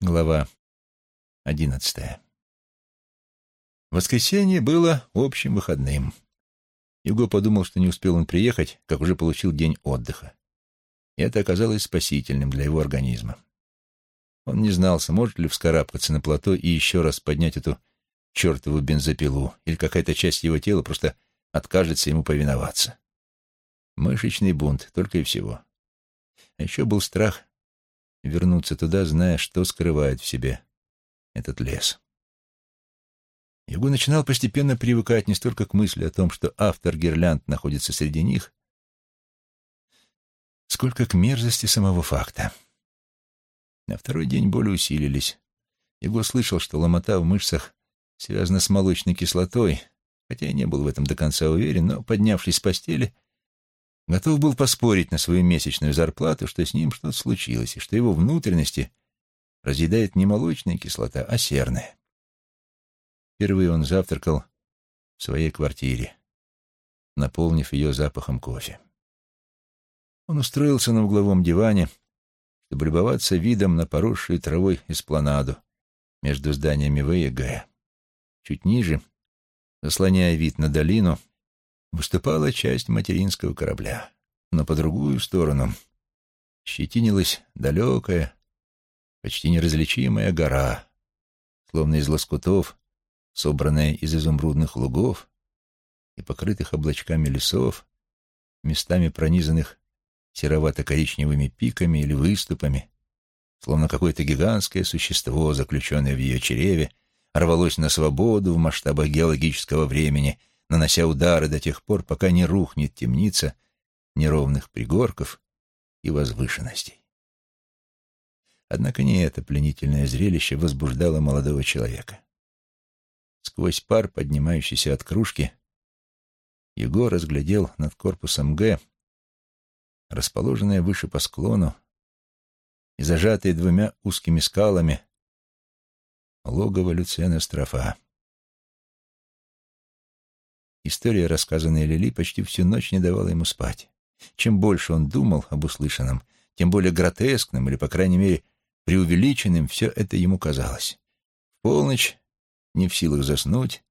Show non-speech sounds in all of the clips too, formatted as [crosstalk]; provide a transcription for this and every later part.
Глава одиннадцатая. Воскресенье было общим выходным. Юго подумал, что не успел он приехать, как уже получил день отдыха. И это оказалось спасительным для его организма. Он не знал, сможет ли вскарабкаться на плато и еще раз поднять эту чертову бензопилу, или какая-то часть его тела просто откажется ему повиноваться. Мышечный бунт, только и всего. А еще был страх вернуться туда, зная, что скрывает в себе этот лес. Юго начинал постепенно привыкать не столько к мысли о том, что автор гирлянд находится среди них, сколько к мерзости самого факта. На второй день боли усилились. Его слышал, что ломота в мышцах связана с молочной кислотой, хотя и не был в этом до конца уверен, но, поднявшись с постели, готов был поспорить на свою месячную зарплату, что с ним что-то случилось, и что его внутренности разъедает не молочная кислота, а серная. Впервые он завтракал в своей квартире, наполнив ее запахом кофе. Он устроился на угловом диване, чтобы любоваться видом на поросшую травой эспланаду между зданиями В и Г. Чуть ниже, заслоняя вид на долину, выступала часть материнского корабля, но по другую сторону щетинилась далекая, почти неразличимая гора, словно из лоскутов, собранная из изумрудных лугов и покрытых облачками лесов, местами пронизанных серовато-коричневыми пиками или выступами, словно какое-то гигантское существо, заключенное в ее чреве, рвалось на свободу в масштабах геологического времени нанося удары до тех пор, пока не рухнет темница неровных пригорков и возвышенностей. Однако не это пленительное зрелище возбуждало молодого человека. Сквозь пар, поднимающийся от кружки, Егор разглядел над корпусом Г, расположенное выше по склону и зажатые двумя узкими скалами, логово Люцена Строфа. История, рассказанная Лили, почти всю ночь не давала ему спать. Чем больше он думал об услышанном, тем более гротескным или, по крайней мере, преувеличенным все это ему казалось. В полночь, не в силах заснуть,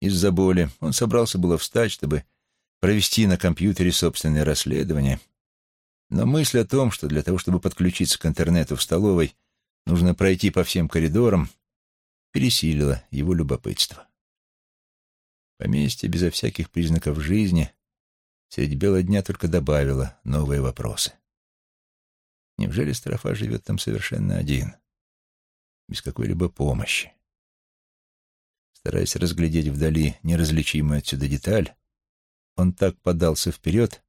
из-за боли, он собрался было встать, чтобы провести на компьютере собственное расследование, но мысль о том, что для того, чтобы подключиться к интернету в столовой, нужно пройти по всем коридорам, пересилила его любопытство. Поместье безо всяких признаков жизни средь бела дня только добавило новые вопросы. Неужели Строфа живет там совершенно один, без какой-либо помощи? Стараясь разглядеть вдали неразличимую отсюда деталь, он так подался вперед,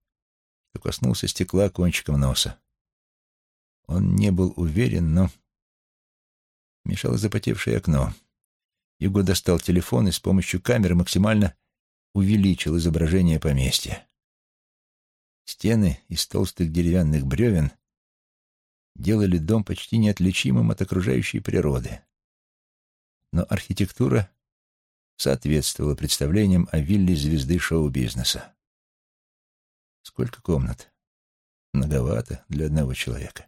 что коснулся стекла кончиком носа. Он не был уверен, но мешало запотевшее окно. Юго достал телефон и с помощью камеры максимально увеличил изображение поместья. Стены из толстых деревянных бревен делали дом почти неотличимым от окружающей природы. Но архитектура соответствовала представлениям о вилле звезды шоу-бизнеса. Сколько комнат? Многовато для одного человека.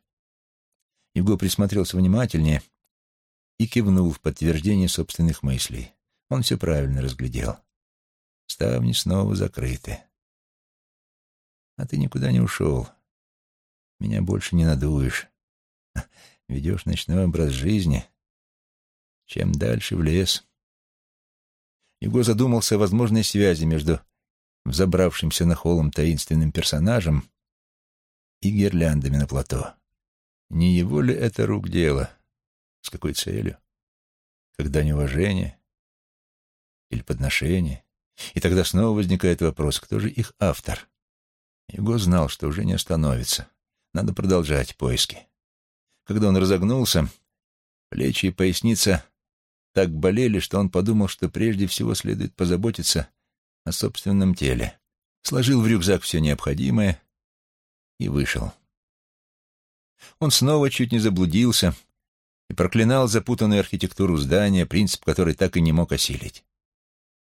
Юго присмотрелся внимательнее — и кивнул в подтверждение собственных мыслей. Он все правильно разглядел. Ставни снова закрыты. А ты никуда не ушел. Меня больше не надуешь. [laughs] Ведешь ночной образ жизни. Чем дальше в лес. Его задумался о возможной связи между взобравшимся на холм таинственным персонажем и гирляндами на плато. Не его ли это рук дело? С какой целью? Когда неуважение или подношение? И тогда снова возникает вопрос, кто же их автор? Его знал, что уже не остановится. Надо продолжать поиски. Когда он разогнулся, плечи и поясница так болели, что он подумал, что прежде всего следует позаботиться о собственном теле. Сложил в рюкзак все необходимое и вышел. Он снова чуть не заблудился, и проклинал запутанную архитектуру здания, принцип который так и не мог осилить.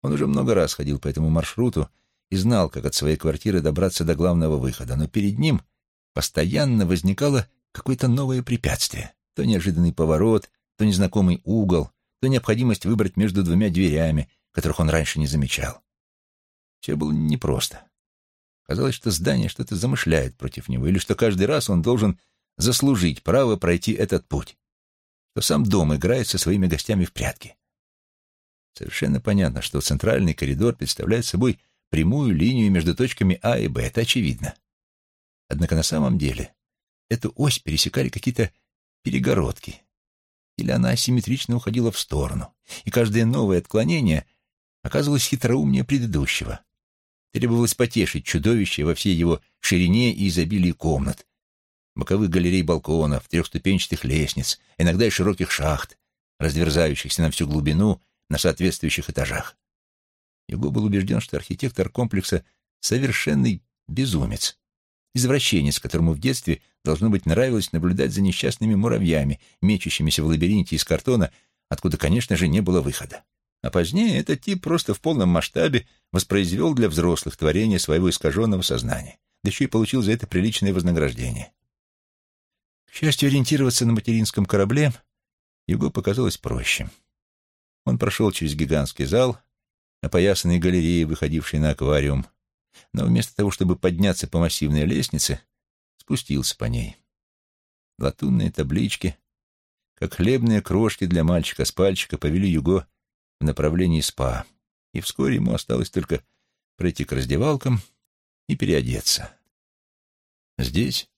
Он уже много раз ходил по этому маршруту и знал, как от своей квартиры добраться до главного выхода, но перед ним постоянно возникало какое-то новое препятствие, то неожиданный поворот, то незнакомый угол, то необходимость выбрать между двумя дверями, которых он раньше не замечал. Все было непросто. Казалось, что здание что-то замышляет против него, или что каждый раз он должен заслужить право пройти этот путь, что сам дом играет со своими гостями в прятки. Совершенно понятно, что центральный коридор представляет собой прямую линию между точками А и Б, это очевидно. Однако на самом деле эту ось пересекали какие-то перегородки, или она асимметрично уходила в сторону, и каждое новое отклонение оказывалось хитроумнее предыдущего. Требовалось потешить чудовище во всей его ширине и изобилии комнат, боковых галерей балконов, трехступенчатых лестниц, иногда и широких шахт, разверзающихся на всю глубину на соответствующих этажах. Его был убежден, что архитектор комплекса — совершенный безумец, извращенец, которому в детстве, должно быть, нравилось наблюдать за несчастными муравьями, мечущимися в лабиринте из картона, откуда, конечно же, не было выхода. А позднее этот тип просто в полном масштабе воспроизвел для взрослых творение своего искаженного сознания, да еще и получил за это приличное вознаграждение. К счастью, ориентироваться на материнском корабле Юго показалось проще. Он прошел через гигантский зал, опоясанный галереей, выходившей на аквариум, но вместо того, чтобы подняться по массивной лестнице, спустился по ней. Латунные таблички, как хлебные крошки для мальчика с пальчика, повели Юго в направлении спа, и вскоре ему осталось только пройти к раздевалкам и переодеться. Здесь,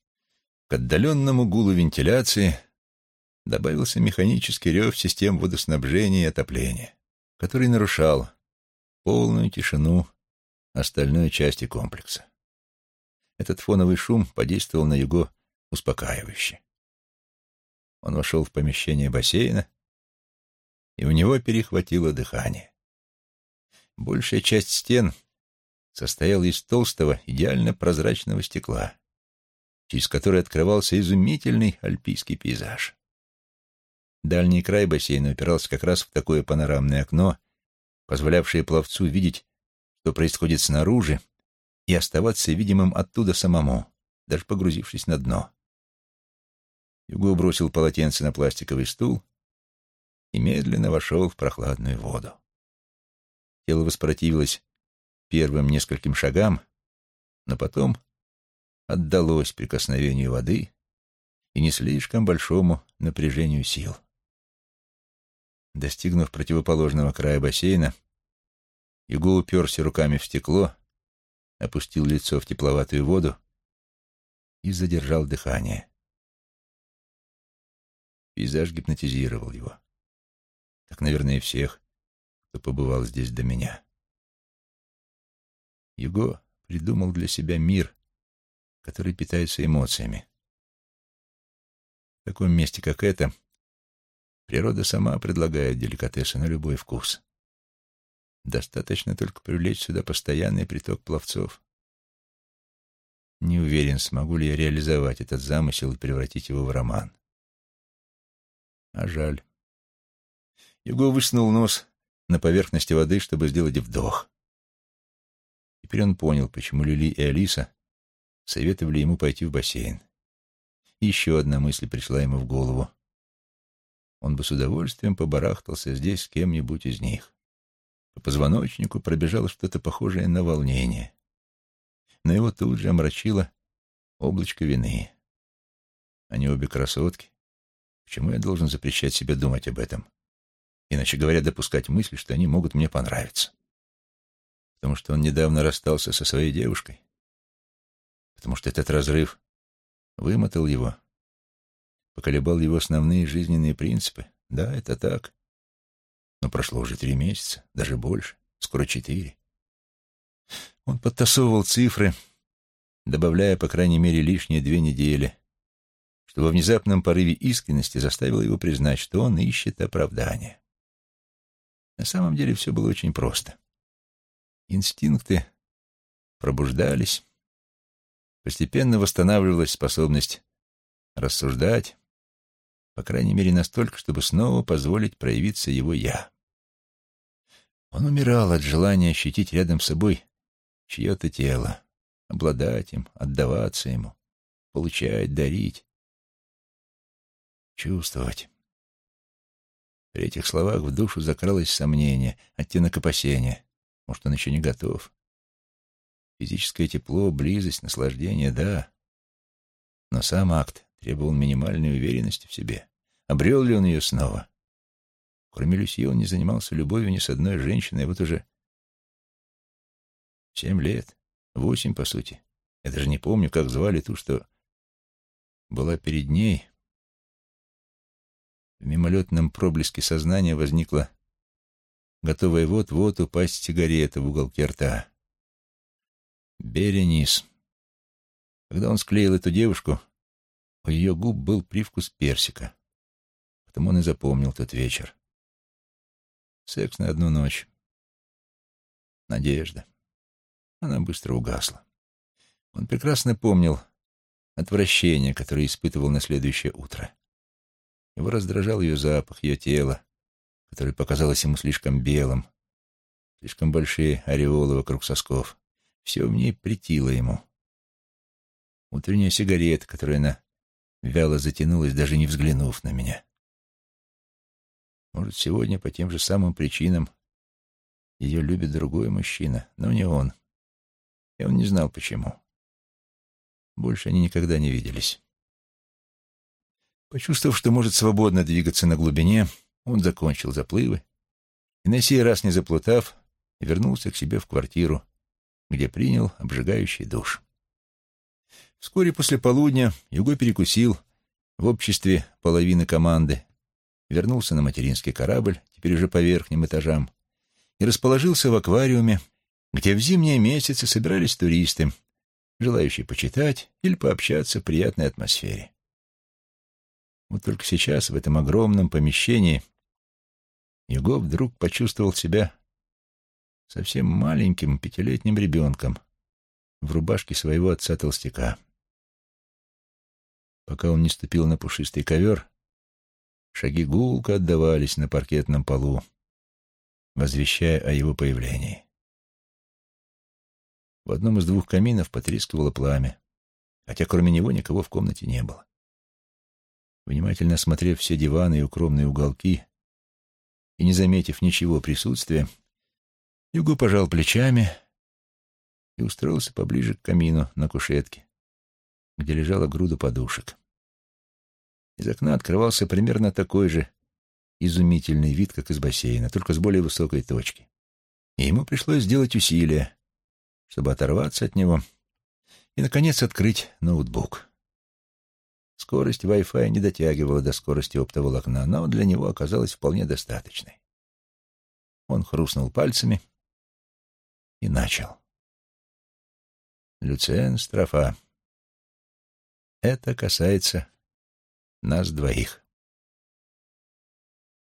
к отдаленному гулу вентиляции, добавился механический рев систем водоснабжения и отопления, который нарушал полную тишину остальной части комплекса. Этот фоновый шум подействовал на Юго успокаивающе. Он вошел в помещение бассейна, и у него перехватило дыхание. Большая часть стен состояла из толстого, идеально прозрачного стекла, через которое открывался изумительный альпийский пейзаж. Дальний край бассейна упирался как раз в такое панорамное окно, позволявшее пловцу видеть, что происходит снаружи, и оставаться видимым оттуда самому, даже погрузившись на дно. Юго бросил полотенце на пластиковый стул и медленно вошел в прохладную воду. Тело воспротивилось первым нескольким шагам, но потом отдалось прикосновению воды и не слишком большому напряжению сил. Достигнув противоположного края бассейна, Юго уперся руками в стекло, опустил лицо в тепловатую воду и задержал дыхание. Пейзаж гипнотизировал его, как, наверное, всех, кто побывал здесь до меня. Юго придумал для себя мир, который питается эмоциями. В таком месте, как это, Природа сама предлагает деликатесы на любой вкус. Достаточно только привлечь сюда постоянный приток пловцов. Не уверен, смогу ли я реализовать этот замысел и превратить его в роман. А жаль. Юго высунул нос на поверхности воды, чтобы сделать вдох. Теперь он понял, почему Лили и Алиса советовали ему пойти в бассейн. Еще одна мысль пришла ему в голову он бы с удовольствием побарахтался здесь с кем-нибудь из них. По позвоночнику пробежало что-то похожее на волнение. Но его тут же омрачило облачко вины. Они обе красотки. Почему я должен запрещать себе думать об этом? Иначе говоря, допускать мысли, что они могут мне понравиться. Потому что он недавно расстался со своей девушкой. Потому что этот разрыв вымотал его поколебал его основные жизненные принципы. Да, это так. Но прошло уже три месяца, даже больше, скоро четыре. Он подтасовывал цифры, добавляя, по крайней мере, лишние две недели, что во внезапном порыве искренности заставило его признать, что он ищет оправдания. На самом деле все было очень просто. Инстинкты пробуждались, постепенно восстанавливалась способность рассуждать, по крайней мере настолько, чтобы снова позволить проявиться его «я». Он умирал от желания ощутить рядом с собой чье-то тело, обладать им, отдаваться ему, получать, дарить, чувствовать. При этих словах в душу закралось сомнение, оттенок опасения. Может, он еще не готов. Физическое тепло, близость, наслаждение — да. Но сам акт требовал минимальной уверенности в себе. Обрел ли он ее снова? Кроме Люси он не занимался любовью ни с одной женщиной, вот уже семь лет, восемь, по сути. Я даже не помню, как звали ту, что была перед ней. В мимолетном проблеске сознания возникла готовая вот-вот упасть сигарета в уголке рта. Беренис. Когда он склеил эту девушку, у ее губ был привкус персика. Потому он и запомнил тот вечер. Секс на одну ночь. Надежда. Она быстро угасла. Он прекрасно помнил отвращение, которое испытывал на следующее утро. Его раздражал ее запах, ее тело, которое показалось ему слишком белым, слишком большие ореолы вокруг сосков. Все в ней притило ему. Утренняя сигарета, которую она вяло затянулась, даже не взглянув на меня. Может, сегодня по тем же самым причинам ее любит другой мужчина, но не он. И он не знал, почему. Больше они никогда не виделись. Почувствовав, что может свободно двигаться на глубине, он закончил заплывы и, на сей раз не заплутав, вернулся к себе в квартиру, где принял обжигающий душ. Вскоре после полудня Юго перекусил в обществе половины команды, вернулся на материнский корабль, теперь уже по верхним этажам, и расположился в аквариуме, где в зимние месяцы собирались туристы, желающие почитать или пообщаться в приятной атмосфере. Вот только сейчас, в этом огромном помещении, Юго вдруг почувствовал себя совсем маленьким пятилетним ребенком в рубашке своего отца-толстяка. Пока он не ступил на пушистый ковер, шаги гулко отдавались на паркетном полу, возвещая о его появлении. В одном из двух каминов потрескивало пламя, хотя кроме него никого в комнате не было. Внимательно осмотрев все диваны и укромные уголки и не заметив ничего присутствия, Юго пожал плечами и устроился поближе к камину на кушетке, где лежала груда подушек. Из окна открывался примерно такой же изумительный вид, как из бассейна, только с более высокой точки. И ему пришлось сделать усилие, чтобы оторваться от него и, наконец, открыть ноутбук. Скорость Wi-Fi не дотягивала до скорости оптоволокна, но для него оказалась вполне достаточной. Он хрустнул пальцами и начал. Люциен Строфа. Это касается нас двоих.